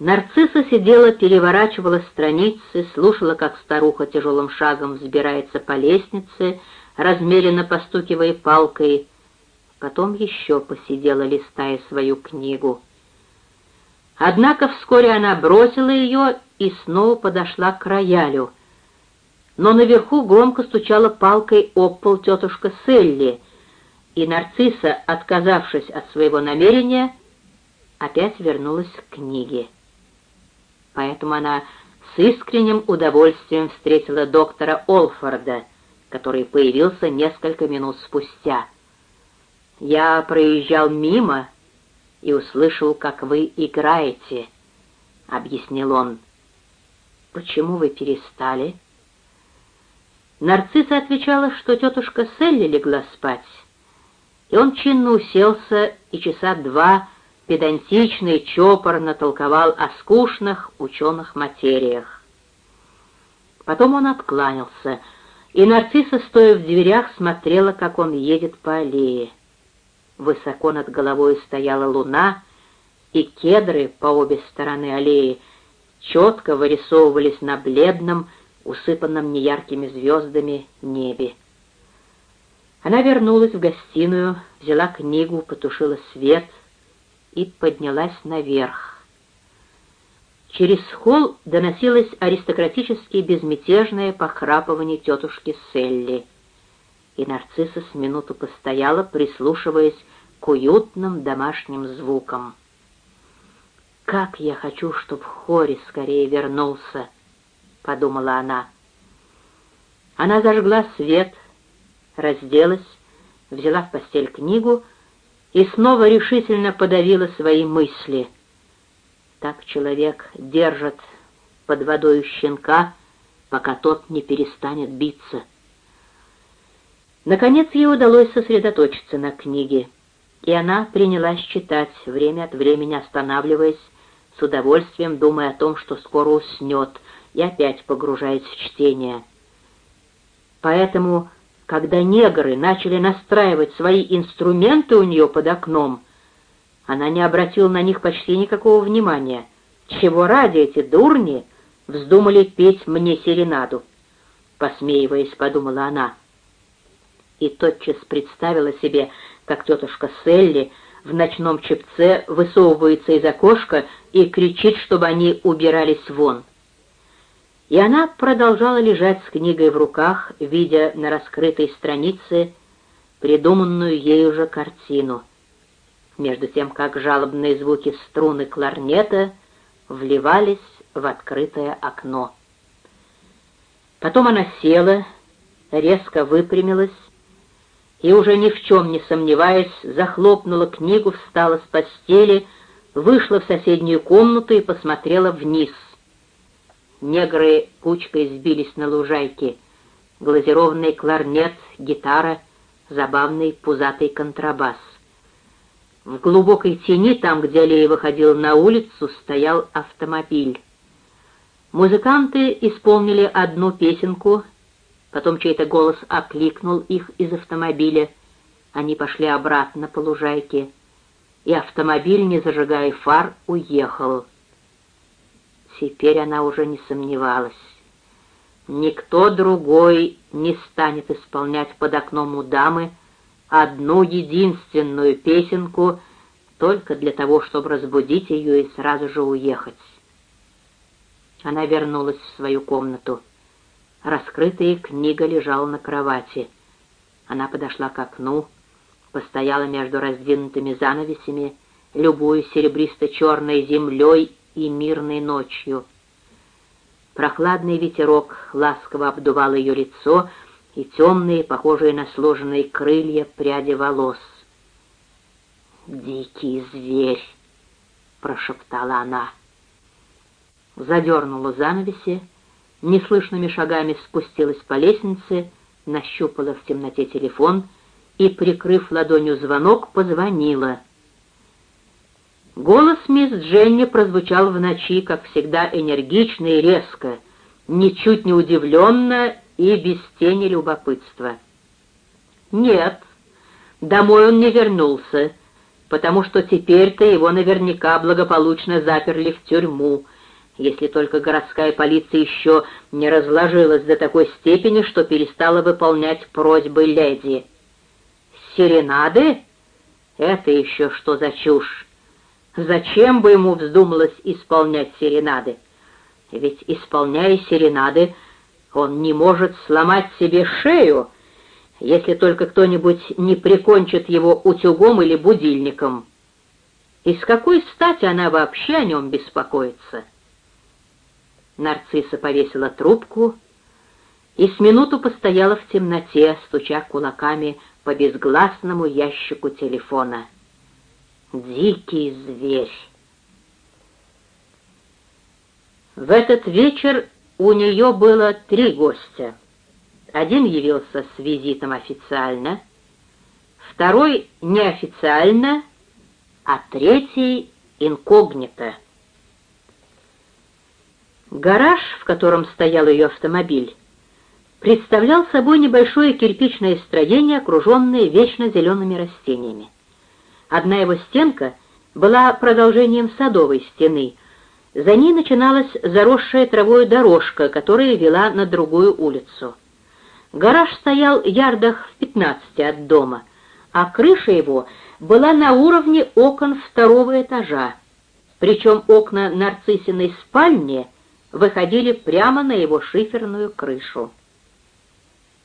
Нарцисса сидела, переворачивала страницы, слушала, как старуха тяжелым шагом взбирается по лестнице, размеренно постукивая палкой. Потом еще посидела, листая свою книгу. Однако вскоре она бросила ее и снова подошла к роялю. Но наверху громко стучала палкой об пол тетушка Селли, и нарцисса, отказавшись от своего намерения, опять вернулась к книге поэтому она с искренним удовольствием встретила доктора Олфорда, который появился несколько минут спустя. «Я проезжал мимо и услышал, как вы играете», — объяснил он. «Почему вы перестали?» Нарцисса отвечала, что тетушка Селли легла спать, и он чинно уселся и часа два педантично и чопорно толковал о скучных ученых материях. Потом он откланялся, и нарцисса, стоя в дверях, смотрела, как он едет по аллее. Высоко над головой стояла луна, и кедры по обе стороны аллеи четко вырисовывались на бледном, усыпанном неяркими звездами небе. Она вернулась в гостиную, взяла книгу, потушила свет — и поднялась наверх. Через холл доносилось аристократически безмятежное похрапывание тетушки Селли, и нарцисса с минуту постояла, прислушиваясь к уютным домашним звукам. «Как я хочу, чтоб Хори скорее вернулся!» — подумала она. Она зажгла свет, разделась, взяла в постель книгу и снова решительно подавила свои мысли. Так человек держит под водой щенка, пока тот не перестанет биться. Наконец ей удалось сосредоточиться на книге, и она принялась читать, время от времени останавливаясь, с удовольствием думая о том, что скоро уснет, и опять погружаясь в чтение. Поэтому когда негры начали настраивать свои инструменты у нее под окном, она не обратила на них почти никакого внимания. Чего ради эти дурни вздумали петь мне серенаду? Посмеиваясь, подумала она. И тотчас представила себе, как тетушка Селли в ночном чепце высовывается из окошка и кричит, чтобы они убирались вон и она продолжала лежать с книгой в руках, видя на раскрытой странице придуманную ею же картину, между тем как жалобные звуки струны кларнета вливались в открытое окно. Потом она села, резко выпрямилась и, уже ни в чем не сомневаясь, захлопнула книгу, встала с постели, вышла в соседнюю комнату и посмотрела вниз — Негры кучкой сбились на лужайке. Глазированный кларнет, гитара, забавный пузатый контрабас. В глубокой тени, там, где аллея выходила на улицу, стоял автомобиль. Музыканты исполнили одну песенку, потом чей-то голос окликнул их из автомобиля. Они пошли обратно по лужайке, и автомобиль, не зажигая фар, уехал. Теперь она уже не сомневалась. Никто другой не станет исполнять под окном у дамы одну единственную песенку только для того, чтобы разбудить ее и сразу же уехать. Она вернулась в свою комнату. Раскрытая книга лежала на кровати. Она подошла к окну, постояла между раздвинутыми занавесями, любую серебристо-черной землей и мирной ночью. Прохладный ветерок ласково обдувал ее лицо и темные, похожие на сложенные крылья, пряди волос. «Дикий зверь!» — прошептала она. Задернула занавеси, неслышными шагами спустилась по лестнице, нащупала в темноте телефон и, прикрыв ладонью звонок, позвонила — Голос мисс Дженни прозвучал в ночи, как всегда, энергично и резко, ничуть не удивленно и без тени любопытства. «Нет, домой он не вернулся. потому что теперь-то его наверняка благополучно заперли в тюрьму, если только городская полиция еще не разложилась до такой степени, что перестала выполнять просьбы леди. Серенады? Это еще что за чушь? Зачем бы ему вздумалось исполнять серенады? Ведь, исполняя серенады, он не может сломать себе шею, если только кто-нибудь не прикончит его утюгом или будильником. И с какой стати она вообще о нем беспокоится? Нарцисса повесила трубку и с минуту постояла в темноте, стуча кулаками по безгласному ящику телефона. Дикий зверь. В этот вечер у нее было три гостя. Один явился с визитом официально, второй неофициально, а третий инкогнито. Гараж, в котором стоял ее автомобиль, представлял собой небольшое кирпичное строение, окруженное вечно зелеными растениями. Одна его стенка была продолжением садовой стены, за ней начиналась заросшая травой дорожка, которая вела на другую улицу. Гараж стоял ярдах в пятнадцати от дома, а крыша его была на уровне окон второго этажа, причем окна нарциссиной спальни выходили прямо на его шиферную крышу.